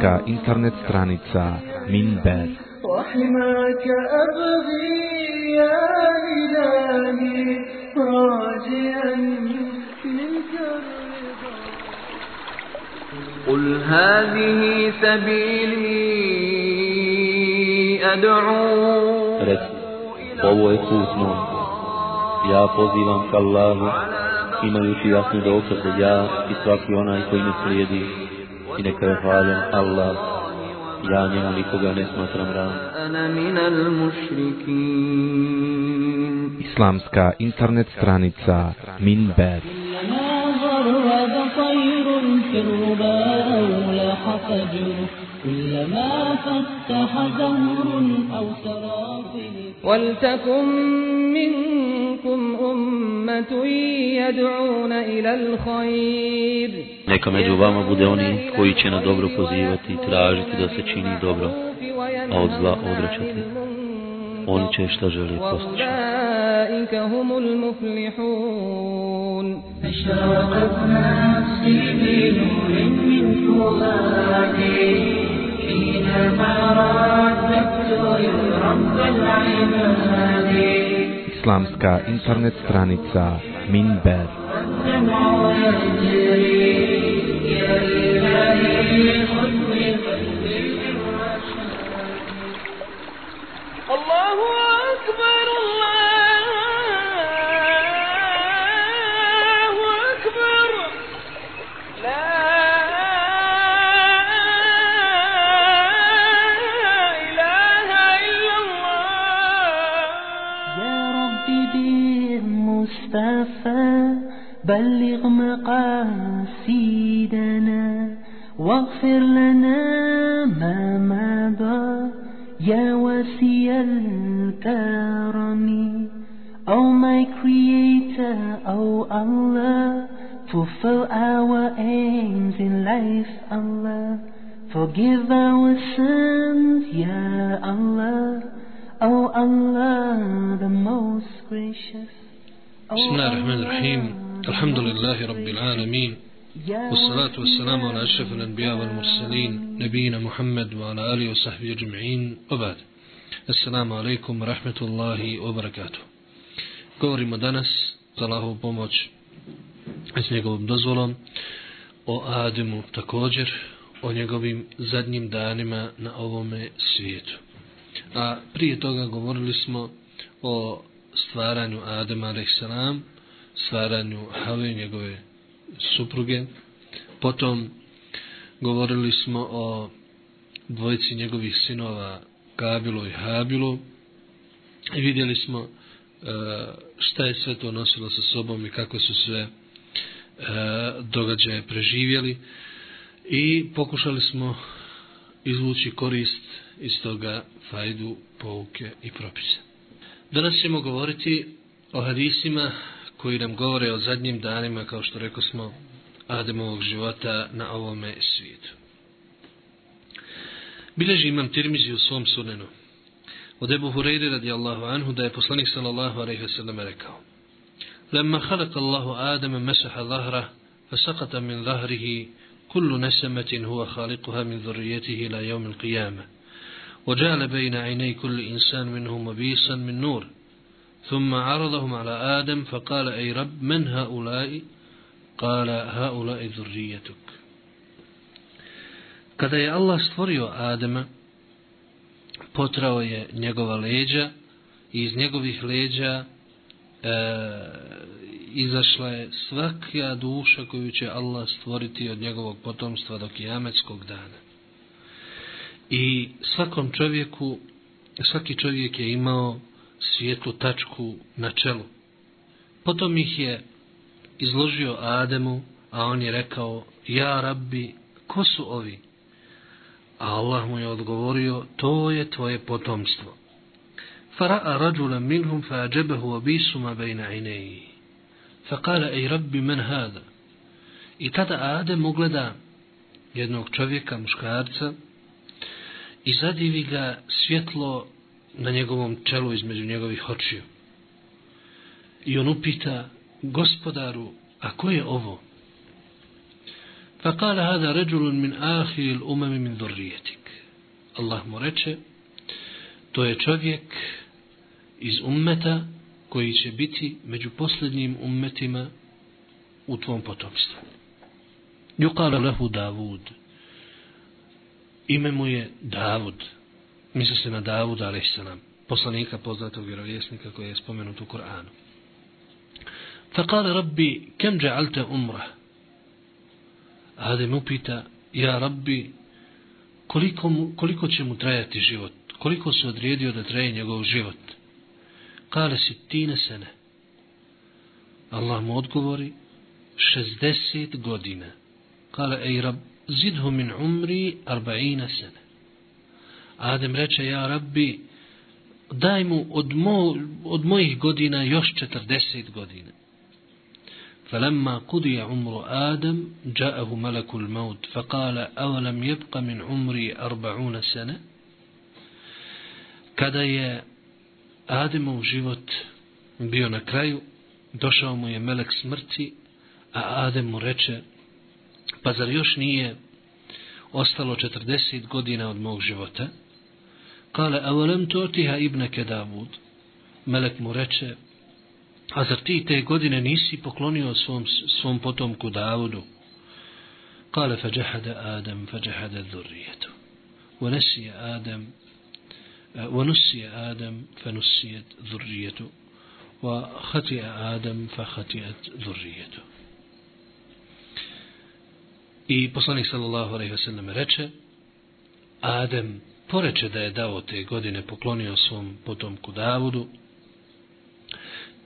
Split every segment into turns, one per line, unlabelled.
Islamska internet stranica Minber
وحماك أبغي يا إلهي راجيا منك الرضا
قل هذه سبيلي أدعو
Reci, ovo je put moj. Ja pozivam ka Allahu, imajući jasni dokaz da ja i svaki onaj koji me slijedi i neka je hvala Allah. Ja njemu nikoga ne smatram ravnim.
Islamska internet stranica
Minbet. طير في الربا أو لاح فجر كلما فتح زهر أو سرافه
ولتكن منكم أمة يدعون إلى الخير
Neka među vama bude oni koji će na dobro pozivati i tražiti da se čini dobro, a od zla odrećati. Oni će šta žele postići.
أولئك هم المفلحون
أشرقت نفسي بنور من فؤادي حينما رددت رب العباد
Islamska internet stranica Minber
بلغ مقاصدنا واغفر لنا ما مضى يا وسيع الكرم Oh my creator, oh Allah Fulfill our aims in life, Allah Forgive our sins, Ya Allah Oh Allah, the most gracious. Oh
بسم الله الرحمن الرحيم
Allah,
الحمد
the most
لله رب العالمين
Ya
والصلاة والسلام على
Wasiya.
أشرف الأنبياء والمرسلين نبينا محمد وعلى آله وصحبه أجمعين وبعد السلام عليكم ورحمة الله وبركاته Govorimo danas za Allahovu pomoć i s njegovom dozvolom o Ademu također, o njegovim zadnjim danima na ovome svijetu. A prije toga govorili smo o stvaranju Adema a.s. stvaranju Have njegove supruge. Potom govorili smo o dvojici njegovih sinova Kabilu i Habilu i vidjeli smo e, šta je sve to nosilo sa sobom i kako su sve e, događaje preživjeli i pokušali smo izvući korist iz toga fajdu, pouke i propise. Danas ćemo govoriti o hadisima koji nam govore o zadnjim danima, kao što rekao smo, Ademovog života na ovome svijetu. Bileži imam Tirmizi u svom sunenu. Od Ebu Hureyri radijallahu anhu da je poslanik sallallahu alaihi wasallam rekao لما خلق الله آدم مسح ظهره فسقط من ظهره كل نسمة هو خالقها من ذريته إلى يوم القيامة وجعل بين عيني كل إنسان منهم وبيسا من نور ثم عرضهم على آدم فقال أي رب من هؤلاء قال هؤلاء ذريتك Kada je Allah stvorio Adama, potrao je njegova leđa i iz njegovih leđa e, izašla je svaka duša koju će Allah stvoriti od njegovog potomstva do kijametskog dana. I svakom čovjeku svaki čovjek je imao svijetlu tačku na čelu. Potom ih je izložio Ademu, a on je rekao, ja rabbi, ko su ovi? A Allah mu je odgovorio, to je tvoje potomstvo. Fara'a rađula minhum fa'ađebehu abisuma bejna ineji. Faqala, ej rabbi, men hada? I tada Adem ugleda jednog čovjeka, muškarca, i zadivi ga svjetlo na njegovom čelu između njegovih očiju. I on upita, gospodaru, a ko je ovo? فقال هذا رجل من آخر الأمم من ذريتك Allah mu reče to je čovjek iz ummeta koji će biti među posljednjim ummetima u tvom potomstvu. Yuqala lahu Davud. Ime mu je Davud. Misli se na Davud, a.s. poslanika poznatog vjerovjesnika koji je spomenut u Koranu. فقال ربي كم جعلت أمره Adem upita, ja rabbi, koliko, mu, koliko će mu trajati život? Koliko se odredio da traje njegov život? Kale si tine sene. Allah mu odgovori, 60 godina. Kale, ej rab, zidhu min umri arba'ina sene. Adem reče, ja rabbi, daj mu od, mo, od mojih godina još 40 godina. فلما قضي عمر آدم جاءه ملك الموت فقال أولم يبق من عمري أربعون سنة kada je Ademov život bio na kraju, došao mu je melek smrti, a Adem mu reče, pa zar još nije ostalo 40 godina od mog života? Kale, a volem to tiha ibneke Davud? Melek mu reče, A zar ti te godine nisi poklonio svom, svom potomku Davudu? Kale fađahada Adam, fađahada dhurrijetu. Vanesije Adam, ونسي آدم فنسيت ذريته وخطئ آدم فخطئت ذريته I poslanik sallallahu alejhi ve sellem reče Adem poreče da je dao te godine poklonio svom potomku Davudu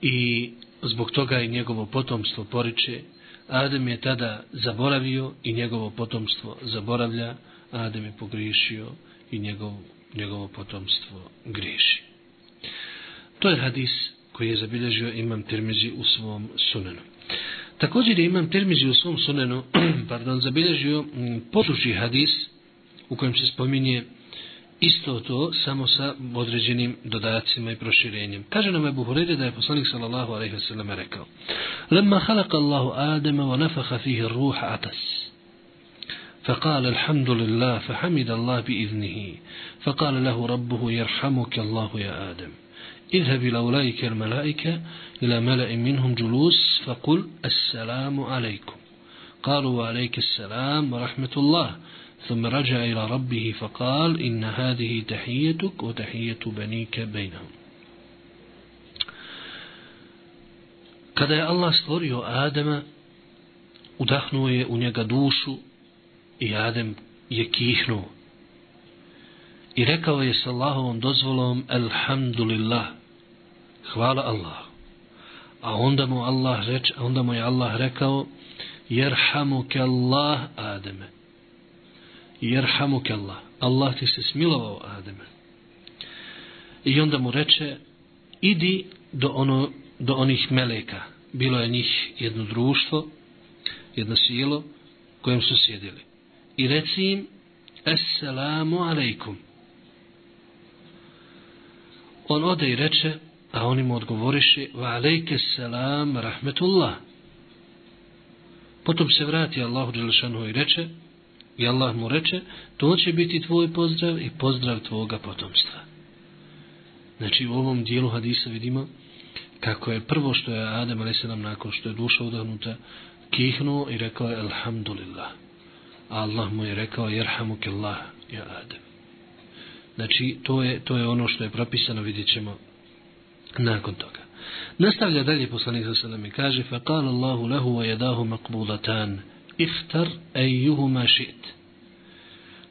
i zbog toga i njegovo potomstvo poriče. Adem je tada zaboravio i njegovo potomstvo zaboravlja. Adem je pogriješio i njegov, njegovo potomstvo griješi. To je hadis koji je zabilježio Imam Tirmizi u svom sunenu. Također je Imam Tirmizi u svom sunenu pardon, zabilježio mm, poduži hadis u kojem se spominje isto to samo sa određenim dodacima i proširenjem. Kaže nam Ebu Hureyre da je poslanik sallallahu alaihi wa sallam rekao Lema halaka Allahu Adama wa nafaha fihi ruh atas. فقال الحمد لله فحمد الله بإذنه فقال له ربه يرحمك الله يا آدم اذهب إلى أولئك الملائكة إلى ملأ منهم جلوس فقل السلام عليكم قالوا وعليك السلام ورحمة الله ثم رجع إلى ربه فقال إن هذه تحيتك وتحية بنيك بينهم Kada je Allah stvorio Adama, udahnuo je u njega dušu i Adem je kihnuo. I rekao je s Allahovom dozvolom Alhamdulillah, hvala Allah. A onda mu Allah reč, onda mu je Allah rekao Jerhamuke Allah Ademe jerhamuk Allah. Allah ti se smilovao Ademe. I onda mu reče, idi do, ono, do onih meleka. Bilo je njih jedno društvo, jedno silo, kojem su sjedili. I reci im, Assalamu alaikum. On ode i reče, a oni mu odgovoriše, wa alaike selam rahmetullah. Potom se vrati Allahu Đelešanu i reče, I Allah mu reče, to će biti tvoj pozdrav i pozdrav tvoga potomstva. Znači u ovom dijelu hadisa vidimo kako je prvo što je Adem a.s. nakon što je duša udahnuta kihnuo i rekao je Alhamdulillah. A Allah mu je rekao Jerhamuk Allah ja Adem. Znači to je, to je ono što je propisano vidjet ćemo nakon toga. Nastavlja dalje poslanik sa sallam i kaže فَقَالَ اللَّهُ لَهُ وَيَدَاهُ مَقْبُولَتَانِ iftar ejuhuma šit.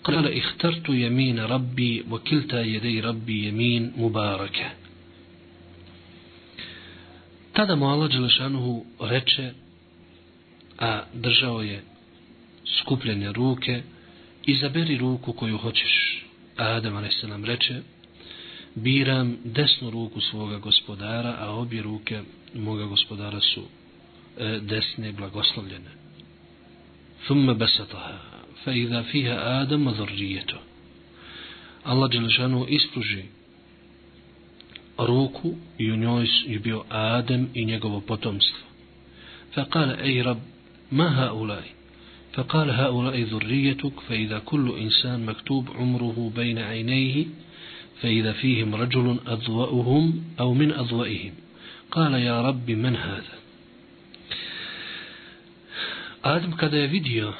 قال اخترت يمين ربي وكلتا يدي ربي يمين مباركة Tada mu Allah Đelešanuhu reče, a držao je skupljene ruke, izaberi ruku koju hoćeš. A Adam a.s. reče, biram desnu ruku svoga gospodara, a obje ruke moga gospodara su e, desne blagoslovljene. ثم بسطها فإذا فيها آدم وذريته الله جل شأنه إسبرجي روكو يونيوس يبيو آدم إن يقوى فقال أي رب ما هؤلاء فقال هؤلاء ذريتك فإذا كل إنسان مكتوب عمره بين عينيه فإذا فيهم رجل أضوأهم أو من أضوأهم قال يا رب من هذا؟ Adam kada je vidio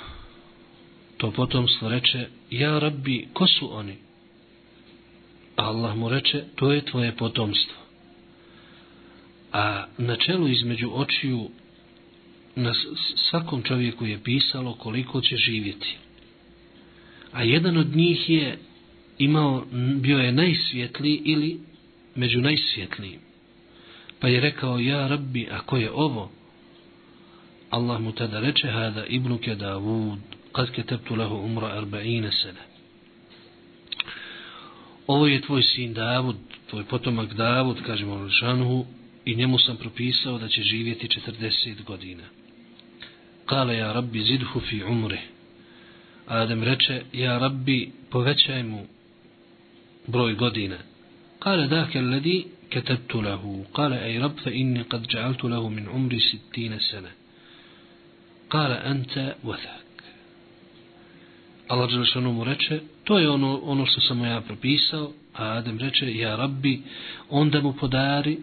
to potomstvo reče ja rabbi ko su oni Allah mu reče to je tvoje potomstvo a na čelu između očiju na svakom čovjeku je pisalo koliko će živjeti. A jedan od njih je imao, bio je najsvjetliji ili među najsvjetlijim. Pa je rekao, ja rabbi, ako je ovo, Allah mu tada reče, hada ibnuke Davud, kad ke teptu lehu umra arba'ine sene. Ovo je tvoj sin Davud, tvoj potomak Davud, kažemo ono Lušanuhu, i njemu sam propisao da će živjeti 40 godina. Kale ja rabbi zidhu fi umri. Adem reče, ja rabbi povećaj mu broj godina. Kale dake ledi ketabtu lahu. Kale ej rab fe inni kad džaltu lahu min umri sittine sene Kale anta vathak. Allah Đelešanu mu reče, to je ono, ono što sam ja propisao, a Adem reče, ja rabbi, onda mu podari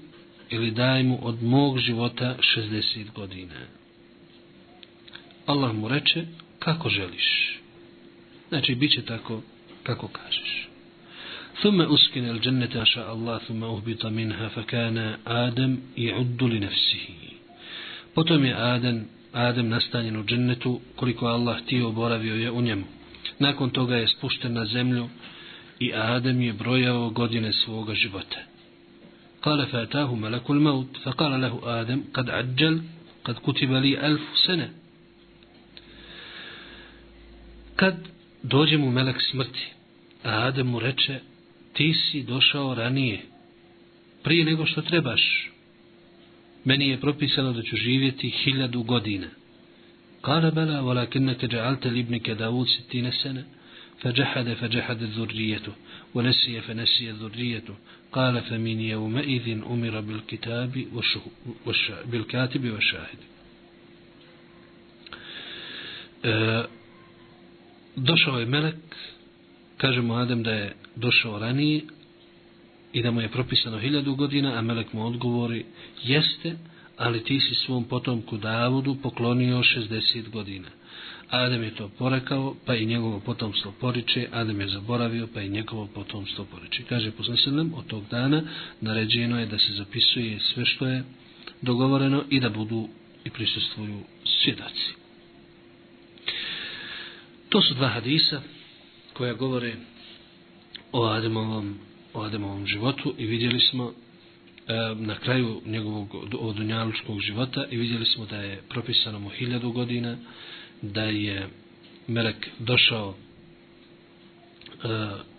ili daj mu od mog života 60 godina. Allah mu reče kako želiš. Znači, bit će tako kako kažeš. ثم أسكن الجنة شاء الله ثم أهبط منها فكان آدم يعد لنفسه potom je Adem, Adem nastanjen u džennetu koliko Allah htio boravio je u njemu. Nakon toga je spušten na zemlju i Adem je brojao godine svoga života. قال فأتاه ملك الموت فقال له آدم قد عجل قد كتب لي ألف سنة kad dođe mu melek smrti, a Adem mu reče, ti si došao ranije, prije nego što trebaš. Meni je propisano da ću živjeti hiljadu godina. Kala bela, walakinnake ja'alte libnike Davud sitine sene, فجحد فجحد الذرية ونسي فنسي الذرية قال فمن يومئذ أمر بالكتاب والشهو بالكاتب والشاهد أه došao je melek, kaže mu Adem da je došao ranije i da mu je propisano hiljadu godina, a melek mu odgovori, jeste, ali ti si svom potomku Davudu poklonio 60 godina. Adem je to porekao, pa i njegovo potomstvo poriče, Adem je zaboravio, pa i njegovo potomstvo poriče. Kaže poslanselem, od tog dana naređeno je da se zapisuje sve što je dogovoreno i da budu i prisustvuju svjedaci. To su dva hadisa koja govore o Ademovom, o Ademovom životu i vidjeli smo e, na kraju njegovog odunjalučkog života i vidjeli smo da je propisano mu hiljadu godina, da je Melek došao e,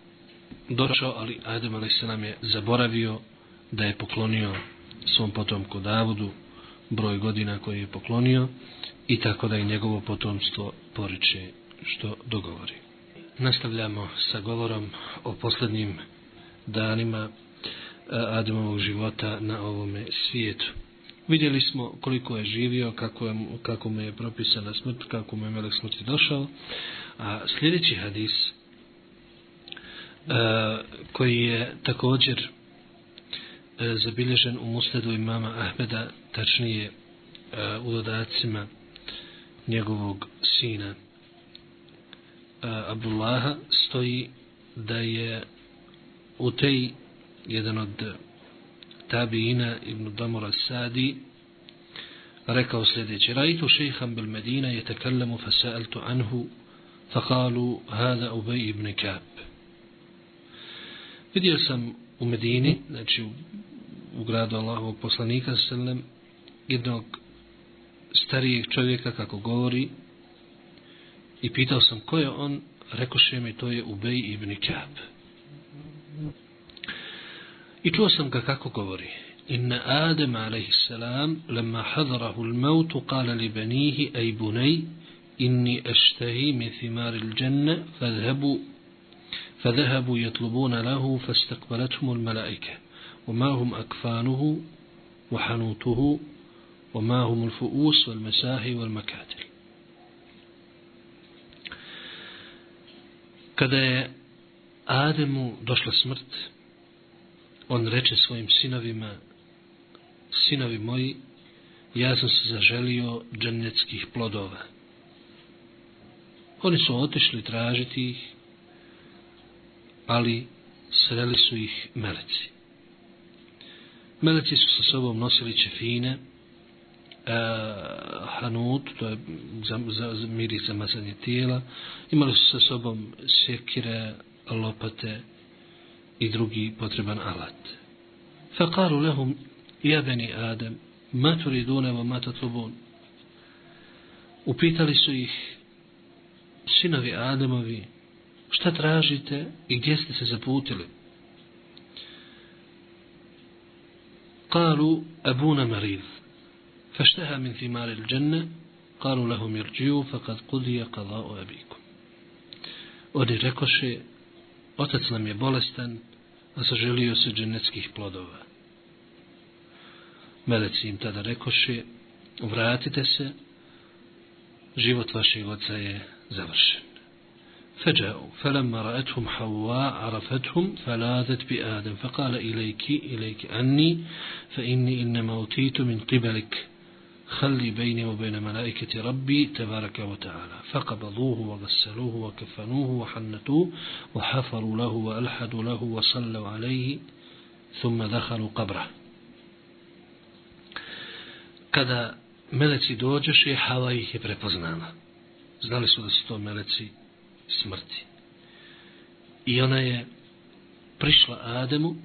došao, ali Adem a.s. je zaboravio da je poklonio svom potomku Davudu broj godina koji je poklonio i tako da je njegovo potomstvo poriče što dogovori. Nastavljamo sa govorom o posljednjim danima e, Adamovog Ademovog života na ovome svijetu. Vidjeli smo koliko je živio, kako, je, kako mu je propisana smrt, kako mu je melek smrti došao. A sljedeći hadis, e, koji je također e, zabilježen u musledu imama Ahmeda, tačnije e, u dodacima njegovog sina, e, Abdullaha stoji da je tej jedan od tabiina ibn Damura Sadi rekao sljedeće Rajtu šeha bil Medina je tekallemu fa sa'altu anhu فقالوا هذا أبي بن كعب Vidio sam u Medini, znači u, u gradu Allahovog poslanika sallam, jednog starijeg čovjeka kako govori i pitao sam ko je on, rekoše mi to je Ubej ibn Kab. I čuo sam ga kako govori. إن آدم عليه السلام لما حضره الموت قال لبنيه أي بني إني أشتهي من ثمار الجنة فاذهبوا فذهبوا يطلبون له فاستقبلتهم الملائكة وما هم أكفانه وحنوته وما هم الفؤوس والمساهي والمكاتل Kada je Ademu došla smrt, on reče svojim sinovima, sinovi moji, ja sam se zaželio džennetskih plodova. Oni su otišli tražiti ih, ali sreli su ih meleci. Meleci su sa sobom nosili čefine, e, hanut, to je za, za, za miris za mazanje tijela, imali su sa sobom sekire, lopate i drugi potreban alat. Fakaru lehum, ja beni Adem, ma turidune wa ma tatlubun. Upitali su ih sinovi Ademovi, šta tražite i gdje ste se zaputili? قالوا أبونا مريض فاشتهى من ثمار الجنة قالوا لهم يرجعوا فقد قضي قضاء أبيكم Oni rekoše, otac nam je bolestan, a saželio se dženeckih plodova. Meleci im tada rekoše, vratite se, život vašeg oca je završen. فجاءوا فلما رأتهم حواء عرفتهم فلاذت بآدم فقال إليك إليك عني فإني إنما أوتيت من قبلك خلي بيني وبين ملائكة ربي تبارك وتعالى فقبضوه وغسلوه وكفنوه وحنتوه وحفروا له وألحدوا له وصلوا عليه ثم دخلوا قبره kada meleci dođeše, Hava ih je prepoznala. Znali su da su to meleci smrti. I ona je prišla Ademu,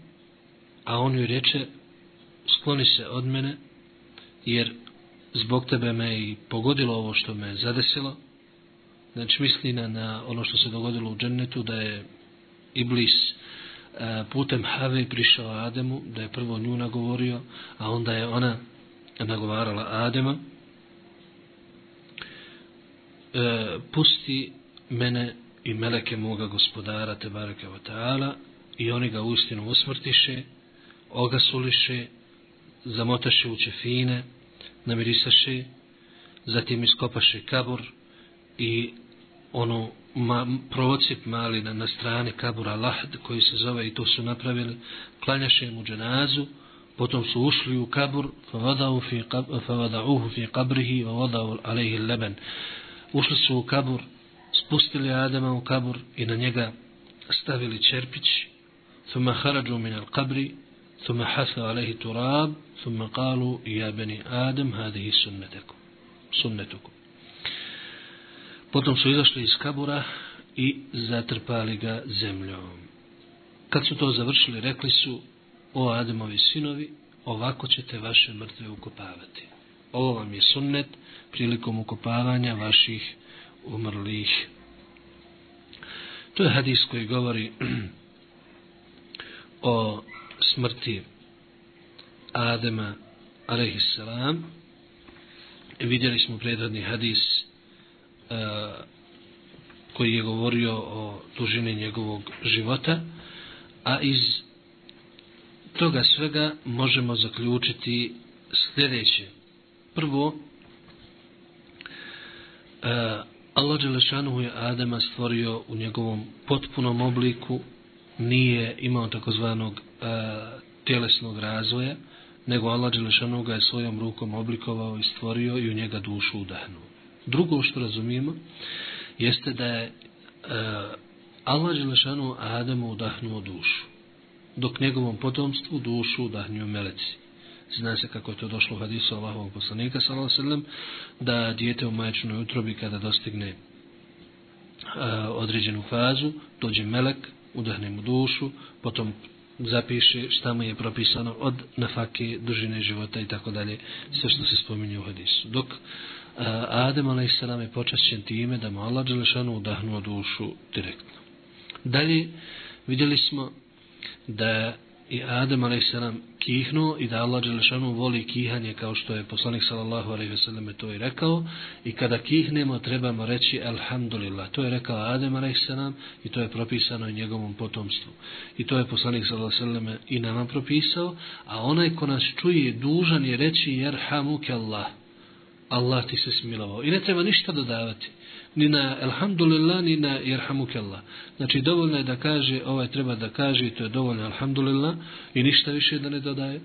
a on joj reče, skloni se od mene, jer zbog tebe me i pogodilo ovo što me zadesilo. Znači misli na, na ono što se dogodilo u džennetu, da je Iblis e, putem Have prišao Ademu, da je prvo nju nagovorio, a onda je ona nagovarala Adema, e, pusti mene i meleke moga gospodara Tebareke Vata'ala ta'ala i oni ga uistinu usmrtiše ogasuliše zamotaše u čefine namirisaše, zatim iskopaše kabur i ono ma, procip mali na, na strane kabura lahd koji se zove i to su napravili, klanjaše mu dženazu, potom su ušli u kabur, favadauhu fi kabrihi, favadau alaihi leben. Ušli su u kabur, spustili Adama u kabur i na njega stavili čerpić, thumma haradžu min al-qabri ثم حثوا عليه تراب ثم قالوا يا بني آدم هذه سنتكم سنتكم potom su izašli iz kabura i zatrpali ga zemljom kad su to završili rekli su o Ademovi sinovi ovako ćete vaše mrtve ukopavati ovo vam je sunnet prilikom ukopavanja vaših umrlih. To je hadis koji govori o smrti Adema alaihissalam. Vidjeli smo predradni hadis e, koji je govorio o dužini njegovog života, a iz toga svega možemo zaključiti sljedeće. Prvo, e, Allah Đelešanuhu je Adema stvorio u njegovom potpunom obliku, nije imao takozvanog E, tjelesnog razvoja, nego Allah Đelešanu ga je svojom rukom oblikovao i stvorio i u njega dušu udahnuo. Drugo što razumijemo jeste da je e, Allah Đelešanu Adamu udahnuo dušu, dok njegovom potomstvu dušu udahnio meleci. Zna se kako je to došlo u hadisu Allahovog poslanika sallallahu sallam da dijete u majčinoj utrobi kada dostigne e, određenu fazu, dođe melek, udahne mu dušu, potom zapiše šta mu je propisano od nafake, dužine života i tako dalje, sve što se spominje u hadisu. Dok a, Adem a.s. je počašćen time da mu Allah Đelešanu udahnuo dušu direktno. Dalje vidjeli smo da i Adem a.s. kihnuo i da Allah Đelešanu voli kihanje kao što je poslanik sallallahu alaihi ve selleme to i rekao. I kada kihnemo trebamo reći alhamdulillah. To je rekao Adem a.s. i to je propisano i njegovom potomstvu. I to je poslanik sallallahu alaihi ve selleme i nama propisao. A onaj ko nas čuje dužan je reći jerhamuke Allah. Allah ti se smilovao. I ne treba ništa dodavati ni na alhamdulillah, ni na irhamukallah. Znači, dovoljno je da kaže, ovaj treba da kaže, i to je dovoljno alhamdulillah, i ništa više da ne dodaje,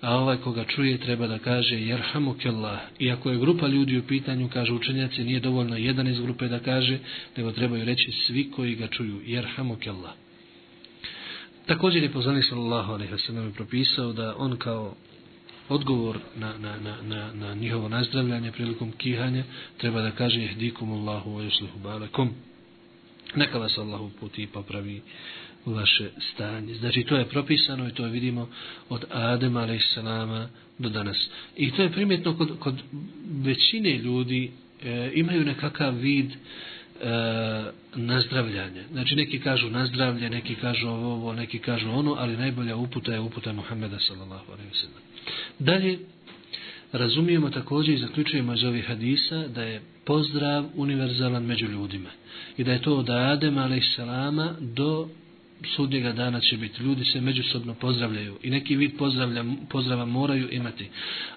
a ovaj koga čuje treba da kaže irhamukallah. I ako je grupa ljudi u pitanju, kaže učenjaci, nije dovoljno jedan iz grupe da kaže, nego trebaju reći svi koji ga čuju, irhamukallah. Također je poslanik sallallahu alejhi ve sellem propisao da on kao odgovor na, na, na, na, na njihovo nazdravljanje prilikom kihanja treba da kaže jehdikum Allahu wa yuslihu balakum neka vas Allah puti i popravi vaše stanje. Znači to je propisano i to vidimo od Adema a.s. do danas. I to je primjetno kod, kod većine ljudi e, imaju nekakav vid e, e, nazdravljanje. Znači neki kažu nazdravlje, neki kažu ovo, ovo, neki kažu ono, ali najbolja uputa je uputa Muhammeda sallallahu alaihi wa sallam. Dalje, razumijemo također i zaključujemo iz ovih hadisa da je pozdrav univerzalan među ljudima. I da je to od Adema a.s. do sudnjega dana će biti. Ljudi se međusobno pozdravljaju i neki vid pozdravlja, pozdrava moraju imati.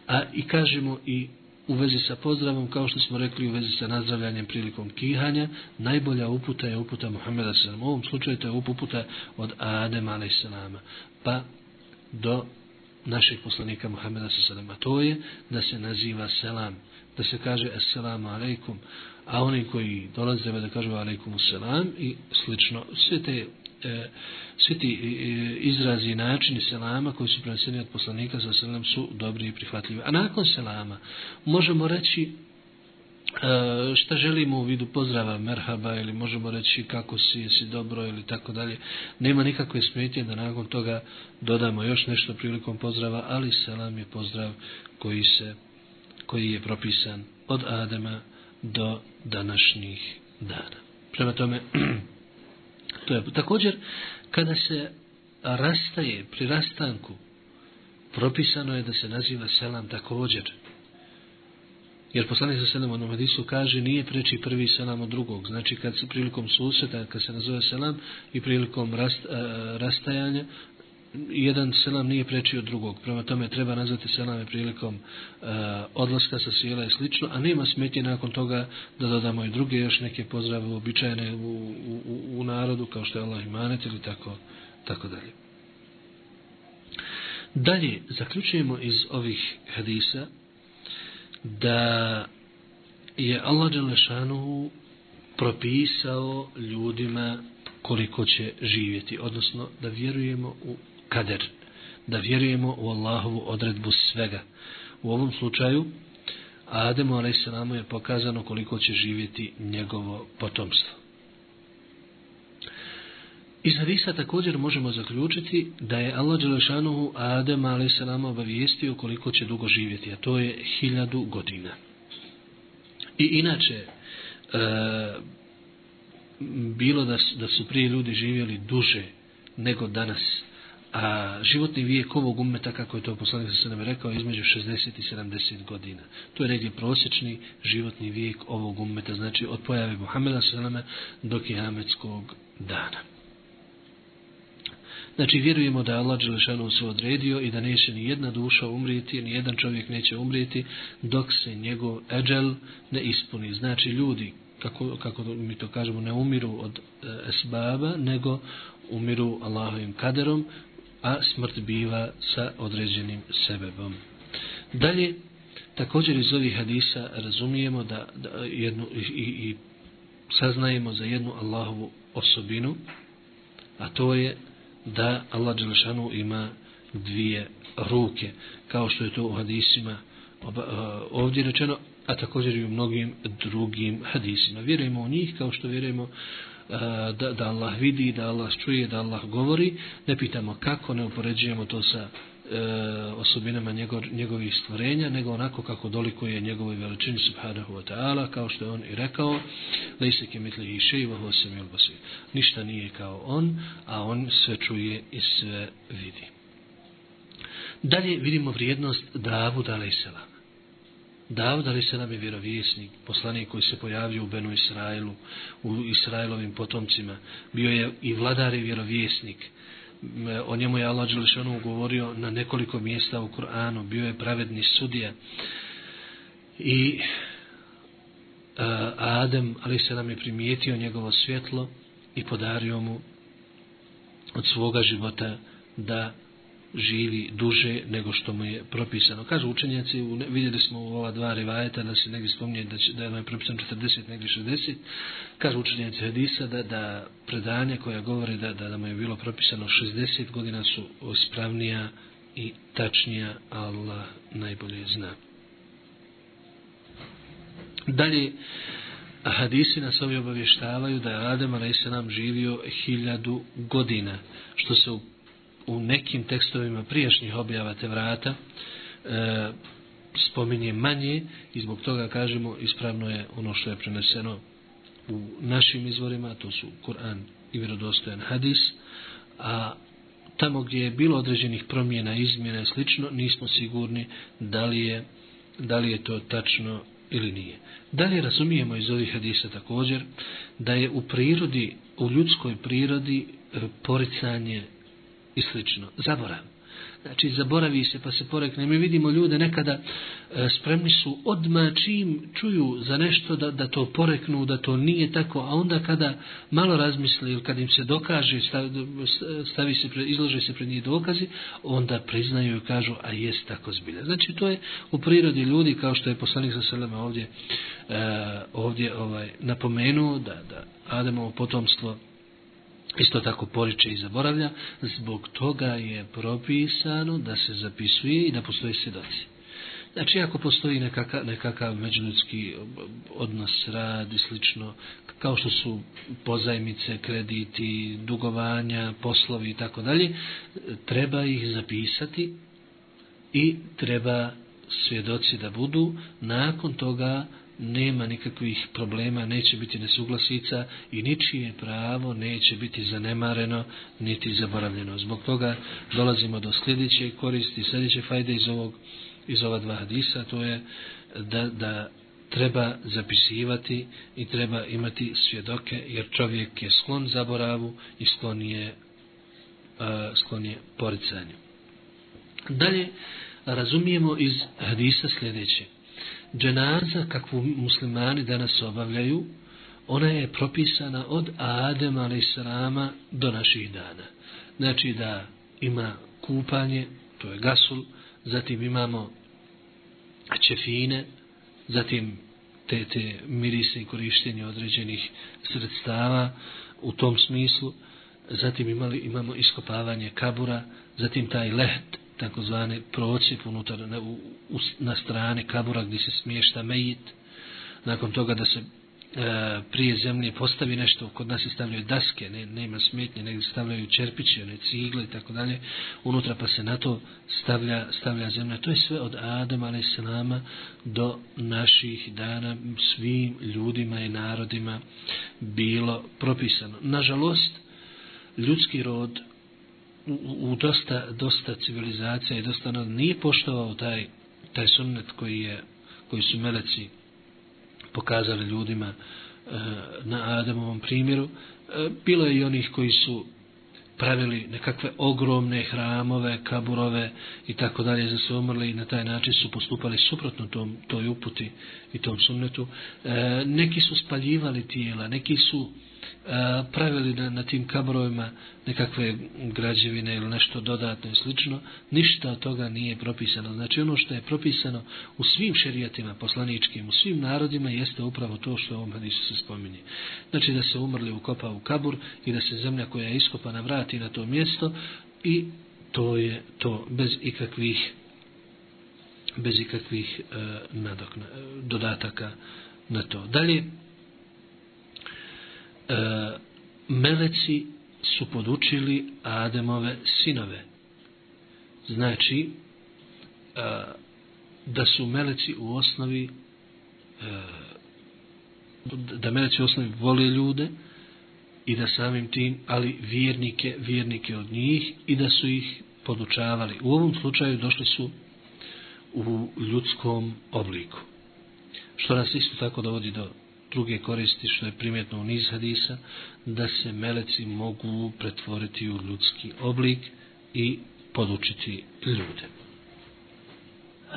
A i kažemo i u vezi sa pozdravom, kao što smo rekli u vezi sa nazdravljanjem prilikom kihanja, najbolja uputa je uputa Muhammeda s.a.v. U ovom slučaju to je uputa od Adema a.s. Pa do našeg poslanika Muhammeda s.a.v. To je da se naziva selam, da se kaže assalamu alaikum, a oni koji dolaze da kažu alaikum selam i slično. Sve te e, svi ti e, izrazi i načini selama koji su preneseni od poslanika sa selam su dobri i prihvatljivi. A nakon selama možemo reći E, šta želimo u vidu pozdrava merhaba ili možemo reći kako si, jesi dobro ili tako dalje. Nema nikakve smetje da nakon toga dodamo još nešto prilikom pozdrava, ali selam je pozdrav koji se koji je propisan od Adema do današnjih dana. Prema tome, to je također kada se rastaje pri rastanku propisano je da se naziva selam također Jer poslanik sa selam onom hadisu kaže nije preči prvi selam od drugog. Znači kad se prilikom susreta, kad se nazove selam i prilikom rast, uh, rastajanja, jedan selam nije preči od drugog. Prema tome treba nazvati selame prilikom e, odlaska sa sjela i slično, a nema smetje nakon toga da dodamo i druge još neke pozdrave uobičajene u, u, u, u narodu kao što je Allah imanet ili tako, tako dalje. Dalje, zaključujemo iz ovih hadisa da je Allah Đelešanu propisao ljudima koliko će živjeti, odnosno da vjerujemo u kader, da vjerujemo u Allahovu odredbu svega. U ovom slučaju Ademu a.s. je pokazano koliko će živjeti njegovo potomstvo. Iz hadisa također možemo zaključiti da je Allah Đelešanuhu Adem a.s. obavijestio koliko će dugo živjeti, a to je hiljadu godina. I inače, e, bilo da su, da su prije ljudi živjeli duže nego danas, a životni vijek ovog umeta, kako je to poslanik sa nam rekao, između 60 i 70 godina. To je negdje prosječni životni vijek ovog umeta, znači od pojave Muhammeda sa do kihametskog dana. Znači vjerujemo da je Allah Đelešanu se odredio i da neće ni jedna duša umrijeti, ni jedan čovjek neće umrijeti dok se njegov eđel ne ispuni. Znači ljudi, kako, kako mi to kažemo, ne umiru od e, esbaba, nego umiru Allahovim kaderom, a smrt biva sa određenim sebebom. Dalje, također iz ovih hadisa razumijemo da, da jednu, i, i, i saznajemo za jednu Allahovu osobinu, a to je da Allah Đelešanu ima dvije ruke, kao što je to u hadisima. Ovdje rečeno a također i u mnogim drugim hadisima. Vjerujemo u njih kao što vjerujemo E, da, da Allah vidi, da Allah čuje, da Allah govori. Ne pitamo kako, ne upoređujemo to sa e, osobinama njegov, njegovih stvorenja, nego onako kako dolikuje njegovoj veličini subhanahu wa ta'ala, kao što je on i rekao, da ise ke mitli i še i vahu sam Ništa nije kao on, a on sve čuje i sve vidi. Dalje vidimo vrijednost Davuda alaihissalama. Davud ali se nam je vjerovjesnik, poslanik koji se pojavio u Benu Israilu, u Israilovim potomcima. Bio je i vladar i vjerovjesnik. O njemu je Allah Đelešanu govorio na nekoliko mjesta u Kur'anu. Bio je pravedni sudija. I Adem ali se nam je primijetio njegovo svjetlo i podario mu od svoga života da živi duže nego što mu je propisano. Kažu učenjaci, vidjeli smo u ova dva rivajeta da se negdje spominje da, će, da je ono propisano 40, negdje 60. Kažu učenjaci Hadisa da, da predanje koja govore da, da, da mu je bilo propisano 60 godina su ispravnija i tačnija, Allah najbolje zna. Dalje, hadisi nas ovi obavještavaju da je Adem a.s. živio hiljadu godina, što se u u nekim tekstovima prijašnjih objava te vrata e, spominje manje i zbog toga kažemo ispravno je ono što je preneseno u našim izvorima, to su Kur'an i vjerodostojan hadis, a tamo gdje je bilo određenih promjena, izmjena i slično, nismo sigurni da li je, da li je to tačno ili nije. Dalje razumijemo iz ovih hadisa također da je u prirodi, u ljudskoj prirodi e, poricanje i slično. Zaborav. Znači, zaboravi se pa se porekne. Mi vidimo ljude nekada e, spremni su odma čim čuju za nešto da, da to poreknu, da to nije tako, a onda kada malo razmisli ili kad im se dokaže, stavi, stavi se, izlože se pred njih dokazi, onda priznaju i kažu, a jest tako zbilja. Znači, to je u prirodi ljudi, kao što je poslanik za seleme ovdje, e, ovdje ovaj, napomenuo, da, da Ademovo potomstvo isto tako poriče i zaboravlja, zbog toga je propisano da se zapisuje i da postoje svjedoci. Znači, ako postoji nekakav, nekakav međuljudski odnos, rad i slično, kao što su pozajmice, krediti, dugovanja, poslovi i tako dalje, treba ih zapisati i treba svjedoci da budu, nakon toga nema nikakvih problema, neće biti nesuglasica i ničije pravo neće biti zanemareno niti zaboravljeno. Zbog toga dolazimo do sljedeće koristi, sljedeće fajde iz ovog iz ova dva hadisa, to je da, da treba zapisivati i treba imati svjedoke, jer čovjek je sklon zaboravu i sklon je, uh, sklon je poricanju. Dalje, razumijemo iz hadisa sljedeće dženaza kakvu muslimani danas obavljaju, ona je propisana od Adema ali srama do naših dana. Znači da ima kupanje, to je gasul, zatim imamo čefine, zatim te, te mirise i korištenje određenih sredstava u tom smislu, zatim imali, imamo iskopavanje kabura, zatim taj lehet, takozvani procijep unutar na, u, na strani kabura gdje se smješta mejit. Nakon toga da se e, prije zemlje postavi nešto kod nas se stavljaju daske ne, nema smetnje negdje stavljaju čerpiće one cigle i tako dalje unutra pa se na to stavlja, stavlja zemlja. To je sve od Adama ali se nama do naših dana. Svim ljudima i narodima bilo propisano. Nažalost ljudski rod u, u dosta, dosta civilizacija i dosta narod nije poštovao taj, taj sunnet koji, je, koji su meleci pokazali ljudima e, na Adamovom primjeru. E, bilo je i onih koji su pravili nekakve ogromne hramove, kaburove i tako dalje za sve umrli i na taj način su postupali suprotno tom, toj uputi i tom sunnetu. E, neki su spaljivali tijela, neki su e, pravili na, na tim kabrovima nekakve građevine ili nešto dodatno i slično, ništa od toga nije propisano. Znači ono što je propisano u svim šerijatima poslaničkim, u svim narodima, jeste upravo to što u ovom hadisu se spominje. Znači da se umrli ukopa u kabur i da se zemlja koja je iskopana vrati na to mjesto i to je to bez ikakvih bez ikakvih e, nadokna, e, dodataka na to. Dalje, e, meleci su podučili Ademove sinove. Znači, e, da su meleci u osnovi e, da meleci u osnovi vole ljude i da samim tim, ali vjernike, vjernike od njih i da su ih podučavali. U ovom slučaju došli su u ljudskom obliku. Što nas isto tako dovodi do druge koristi, što je primjetno u niz hadisa, da se meleci mogu pretvoriti u ljudski oblik i podučiti ljude.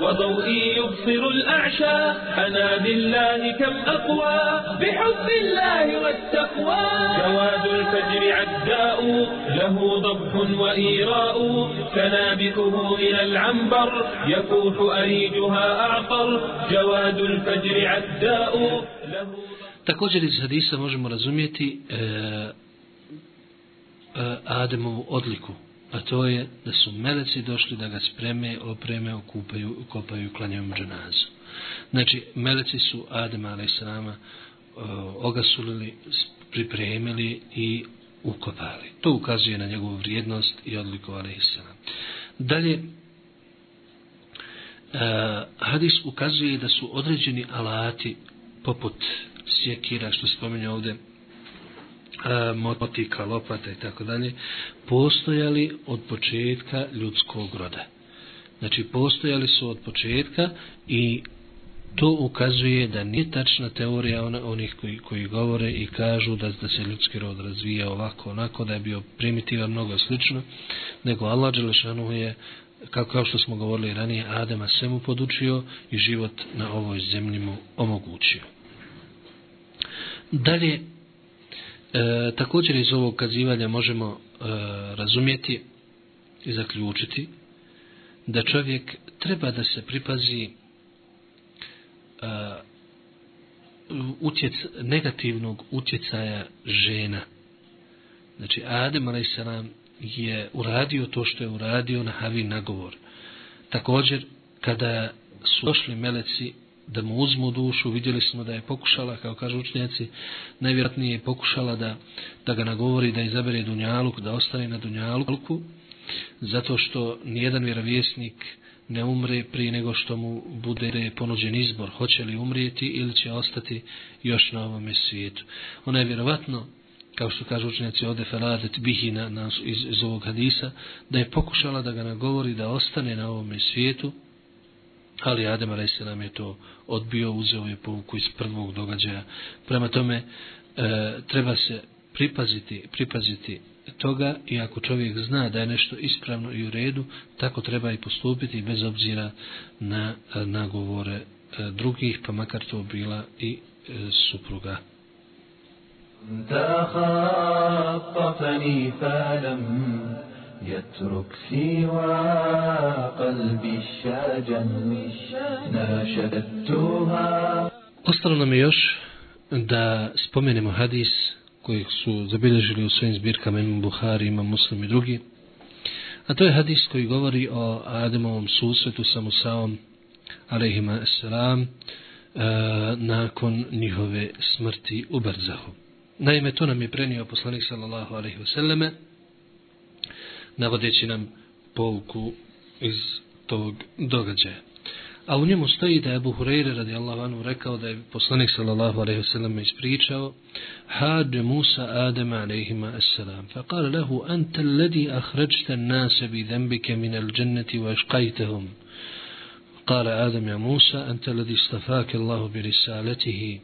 وضوئي يبصر الأعشى أنا بالله كم أقوى بحب الله والتقوى جواد الفجر عداء له ضبح وإيراء سنابته إلى العنبر يفوح أريجها أعطر جواد الفجر عداء له
Također iz hadisa možemo razumjeti e, e, Ademovu odliku a to je da su meleci došli da ga spreme, opreme, okupaju, kopaju i klanjaju mu dženazu. Znači, meleci su Adem a.s. ogasulili, pripremili i ukopali. To ukazuje na njegovu vrijednost i odliku a.s. Dalje, uh, hadis ukazuje da su određeni alati poput sjekira, što spominje ovdje, e, motika, lopata i tako dalje, postojali od početka ljudskog roda. Znači, postojali su od početka i to ukazuje da nije tačna teorija ona, onih koji, koji govore i kažu da, da se ljudski rod razvija ovako, onako, da je bio primitivan, mnogo slično, nego Allah Đelešanu je, kao, kao što smo govorili ranije, Adema svemu podučio i život na ovoj zemlji mu omogućio. Dalje, E, također iz ovog kazivanja možemo e, razumjeti i zaključiti da čovjek treba da se pripazi Uh, utjec, negativnog utjecaja žena. Znači, Adem a.s. je uradio to što je uradio na Havi nagovor. Također, kada su došli meleci da mu uzmu dušu, vidjeli smo da je pokušala, kao kažu učenjaci, najvjerojatnije je pokušala da, da ga nagovori da izabere Dunjaluk, da ostane na Dunjaluku, zato što nijedan vjerovjesnik ne umre prije nego što mu bude ponuđen izbor, hoće li umrijeti ili će ostati još na ovom svijetu. Ona je vjerovatno, kao što kažu učenjaci ode Feladet Bihi na, na, iz, iz ovog hadisa, da je pokušala da ga nagovori da ostane na ovom svijetu, ali Adem A.S. nam je to odbio, uzeo je povuku iz prvog događaja. Prema tome, e, treba se pripaziti, pripaziti toga i ako čovjek zna da je nešto ispravno i u redu, tako treba i postupiti bez obzira na nagovore e, drugih, pa makar to bila i e, supruga.
Da khattafani falam يترك سوى قلبي الشاجا ناشدتها
Ostalo nam je još da spomenemo hadis kojeg su zabilježili u svojim zbirkama imam Buhari, imam Muslim i drugi. A to je hadis koji govori o Ademovom susretu sa Musaom, alaihima selam, e, nakon njihove smrti u Barzahu. Naime, to nam je prenio poslanik sallallahu alaihi wasallame, navodeći nam pouku iz tog događaja. A u njemu stoji da je Abu Hureyre radijallahu anhu rekao da je poslanik sallallahu alaihi wasallam ispričao Hađ Musa Adama alaihima assalam alladhi akhrađta nase bi zembike min al dženneti wa iškajtehum قال آدم يا موسى أنت الذي استفاك الله برسالته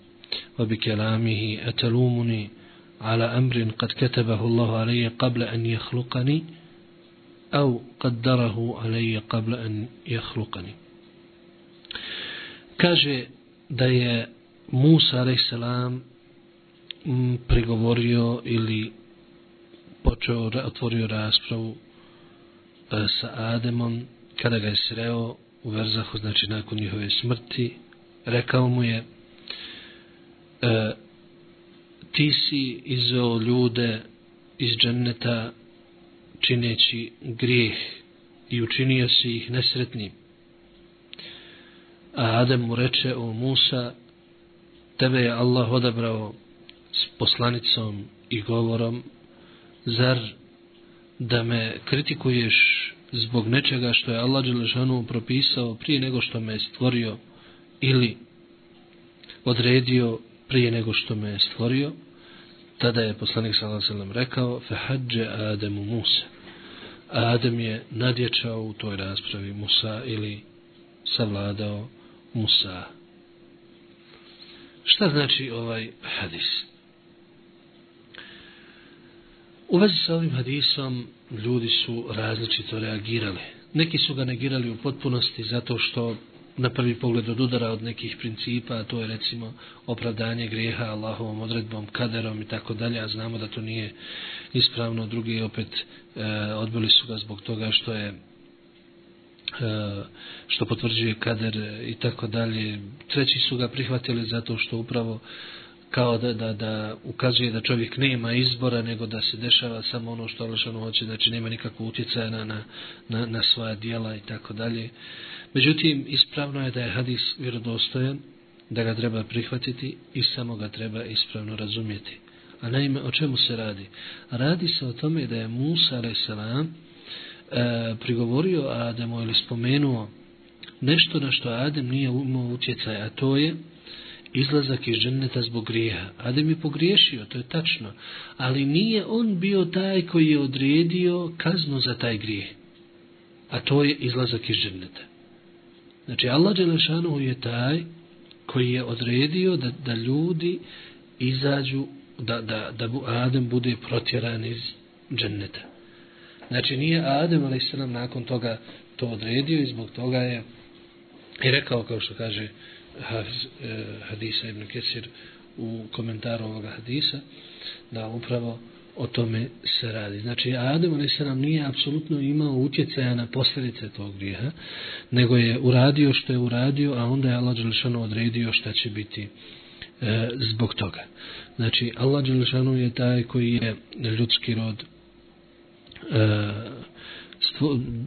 وبكلامه أتلومني على أمر قد كتبه الله علي قبل أن يخلقني أو قدره علي قبل أن يخلقني kaže da je Musa a.s. prigovorio ili počeo, otvorio raspravu e, sa Ademom kada ga je sreo u Verzahu, znači nakon njihove smrti, rekao mu je e, ti si izveo ljude iz dženneta čineći grijeh i učinio si ih nesretnim. A Adem mu reče, o Musa, tebe je Allah odabrao s poslanicom i govorom, zar da me kritikuješ zbog nečega što je Allah Đelešanu propisao prije nego što me je stvorio ili odredio prije nego što me je stvorio, tada je poslanik s.a.v. rekao, fehađe Ademu Musa. Adem je nadječao u toj raspravi Musa ili savladao Musa. Šta znači ovaj hadis? U vezi sa ovim hadisom ljudi su različito reagirali. Neki su ga negirali u potpunosti zato što na prvi pogled od udara od nekih principa, a to je recimo opravdanje grijeha Allahovom odredbom, kaderom i tako dalje, a znamo da to nije ispravno. Drugi opet e, odbili su ga zbog toga što je E, što potvrđuje kader e, i tako dalje. Treći su ga prihvatili zato što upravo kao da, da, da ukazuje da čovjek nema izbora nego da se dešava samo ono što Alešanu hoće, znači nema nikakvu utjecaja na, na, na, na svoja dijela i tako dalje. Međutim, ispravno je da je hadis vjerodostojan, da ga treba prihvatiti i samo ga treba ispravno razumjeti. A naime, o čemu se radi? Radi se o tome da je Musa a.s. E, prigovorio Ademu ili spomenuo nešto na što Adem nije imao utjecaj, a to je izlazak iz dženeta zbog grijeha. Adem je pogriješio, to je tačno, ali nije on bio taj koji je odredio kaznu za taj grijeh. A to je izlazak iz dženeta. Znači, Allah Đelešanu je taj koji je odredio da, da ljudi izađu, da, da, da Adem bude protjeran iz dženneta. Znači, nije Adem, ali se nam nakon toga to odredio i zbog toga je i rekao, kao što kaže Hafiz, eh, Hadisa ibn Kesir u komentaru ovoga Hadisa, da upravo o tome se radi. Znači, Adem ali se nam nije apsolutno imao utjecaja na posljedice tog grijeha, nego je uradio što je uradio, a onda je Allah Đelešanu odredio šta će biti e, zbog toga. Znači, Allah Đelešanu je taj koji je ljudski rod E,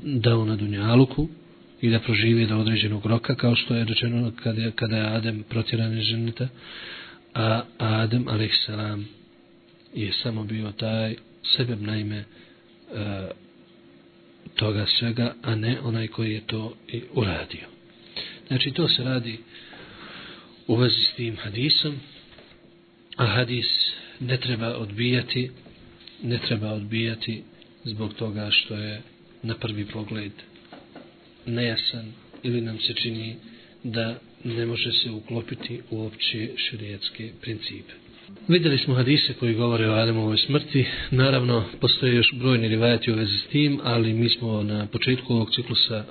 dao na Dunjaluku i da proživi do određenog roka, kao što je rečeno kada, kada je Adem protjeran iz ženeta, a Adem, a.s. je samo bio taj sebeb naime e, toga svega, a ne onaj koji je to i uradio. Znači to se radi u vezi s tim hadisom, a hadis ne treba odbijati, ne treba odbijati zbog toga što je na prvi pogled nejasan ili nam se čini da ne može se uklopiti u opće širijetske principe. Vidjeli smo hadise koji govore o Ademovoj smrti. Naravno, postoje još brojni rivajati u vezi s tim, ali mi smo na početku ovog ciklusa e,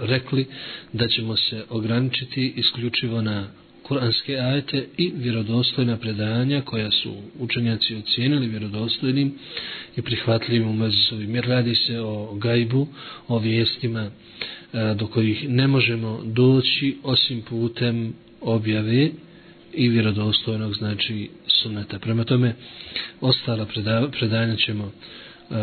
rekli da ćemo se ograničiti isključivo na kuranske ajete i vjerodostojna predanja koja su učenjaci ocijenili vjerodostojnim i prihvatljivim u vezi. Jer radi se o gajbu, o vijestima e, do kojih ne možemo doći osim putem objave i vjerodostojnog znači sunneta. Prema tome, ostala predanja ćemo e,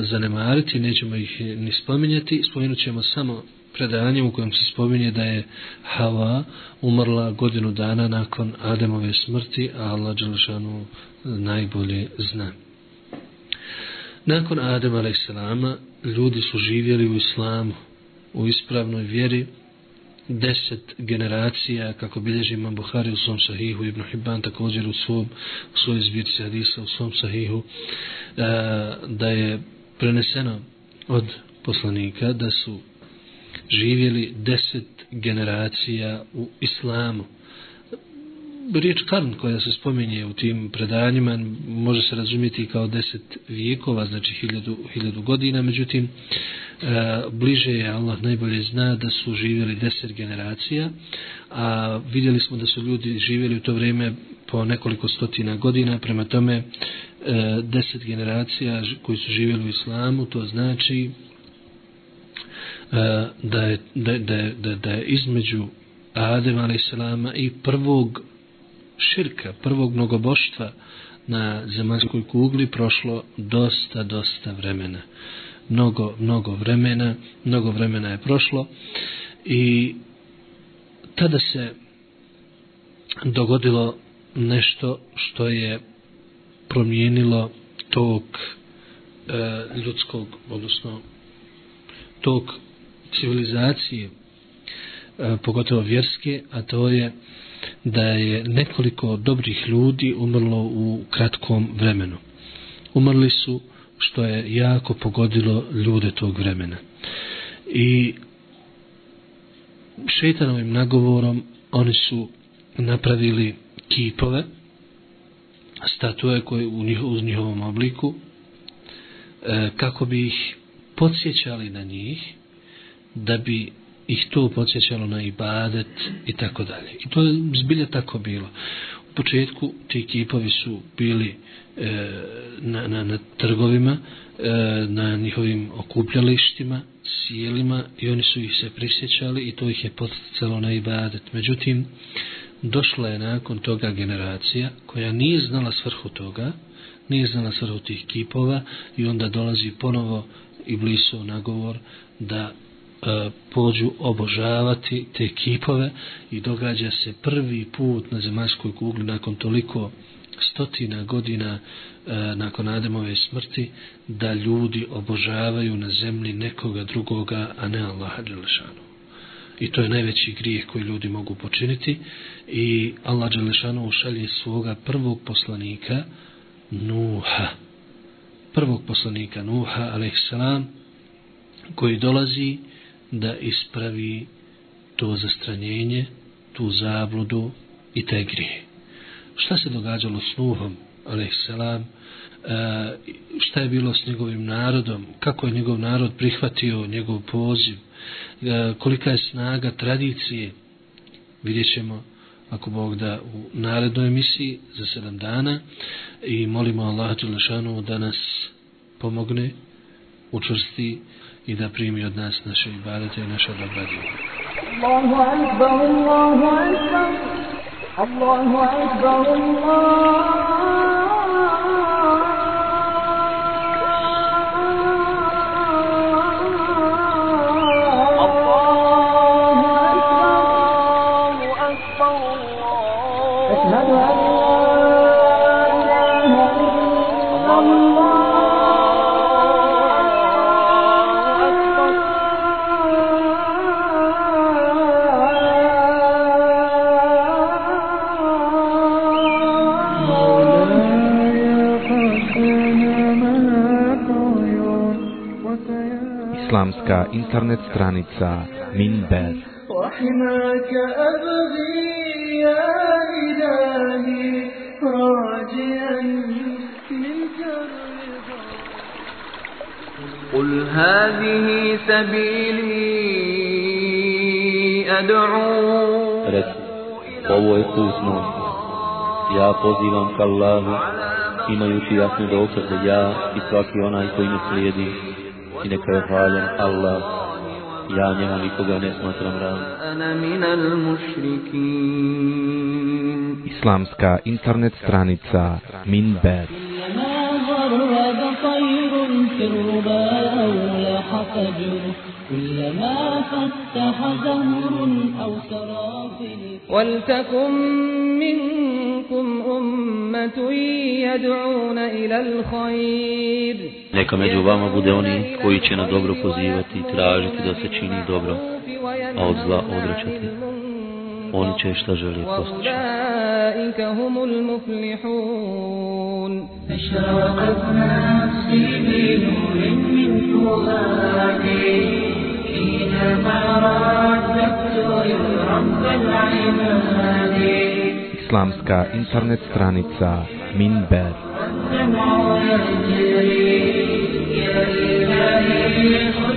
zanemariti, nećemo ih ni spominjati, spominut ćemo samo predanjem u kojem se spominje da je Hava umrla godinu dana nakon Ademove smrti, a Allah Đelšanu najbolje zna. Nakon Adema a.s. ljudi su živjeli u islamu, u ispravnoj vjeri, deset generacija, kako bilježi imam Buhari u svom sahihu, Ibn Hibban također u svom, u svoj zbirci hadisa u svom sahihu, e, da je preneseno od poslanika da su živjeli deset generacija u islamu. Riječ karn koja se spominje u tim predanjima može se razumjeti kao deset vijekova, znači hiljadu, hiljadu godina, međutim, E, bliže je Allah najbolje zna da su živjeli deset generacija, a vidjeli smo da su ljudi živjeli u to vrijeme po nekoliko stotina godina, prema tome e, deset generacija koji su živjeli u islamu, to znači E, da je, da, da, da, da je između Adem a.s. i prvog širka, prvog mnogoboštva na zemaljskoj kugli prošlo dosta, dosta vremena mnogo, mnogo vremena, mnogo vremena je prošlo i tada se dogodilo nešto što je promijenilo tok e, ljudskog, odnosno tog civilizacije, e, pogotovo vjerske, a to je da je nekoliko dobrih ljudi umrlo u kratkom vremenu. Umrli su što je jako pogodilo ljude tog vremena. I šeitanovim nagovorom oni su napravili kipove, statue koje u, njih, u njihovom obliku, e, kako bi ih podsjećali na njih, da bi ih to podsjećalo na ibadet i tako dalje. I to je zbilje tako bilo. U početku ti kipovi su bili e, na, na, na trgovima, e, na njihovim okupljalištima, sjelima i oni su ih se prisjećali i to ih je podsjećalo na ibadet. Međutim, došla je nakon toga generacija koja nije znala svrhu toga, nije znala svrhu tih kipova i onda dolazi ponovo i bliso nagovor da E, pođu obožavati te kipove i događa se prvi put na zemaljskoj kugli nakon toliko stotina godina e, nakon Ademove smrti da ljudi obožavaju na zemlji nekoga drugoga, a ne Allaha Đelešanu. I to je najveći grijeh koji ljudi mogu počiniti i Allah Đelešanu ušalje svoga prvog poslanika Nuha. Prvog poslanika Nuha, alaihissalam, koji dolazi da ispravi to zastranjenje, tu zabludu i te grije. Šta se događalo s Nuhom, alaihissalam, e, šta je bilo s njegovim narodom, kako je njegov narod prihvatio njegov poziv, e, kolika je snaga tradicije, vidjet ćemo ako Bog da u narednoj emisiji za sedam dana. I molimo Allah Đelešanu da nas pomogne, učvrsti i da primi od nas naše ibadete i naša dobra djela.
Allahu akbar, Allahu akbar, Allahu akbar, Allahu
internet stranica Minber.
وحماك أبغي يا إلهي راجيا منك الرضا
قل هذه سبيلي أدعو
Reci, ovo je put moj. Ja pozivam ka Allahu, imajući jasne dokaze ja i svaki onaj koji me slijedi. إنك فعلا الله يا نعمي kogane smatram ravnim.
Ana minal mushrikin.
Islamska internet stranica Minber.
كلما فتح زهر أو سراب
ولتكن من
Neka među vama bude oni koji će na dobro pozivati i tražiti da se čini dobro, a od zla odrećati. Oni će šta želi postići.
وأولئك هم المفلحون
أشرقت نفسي بنور من فؤادي حينما رددت يا رب العباد
islamska internet stranica Minber.
Thank.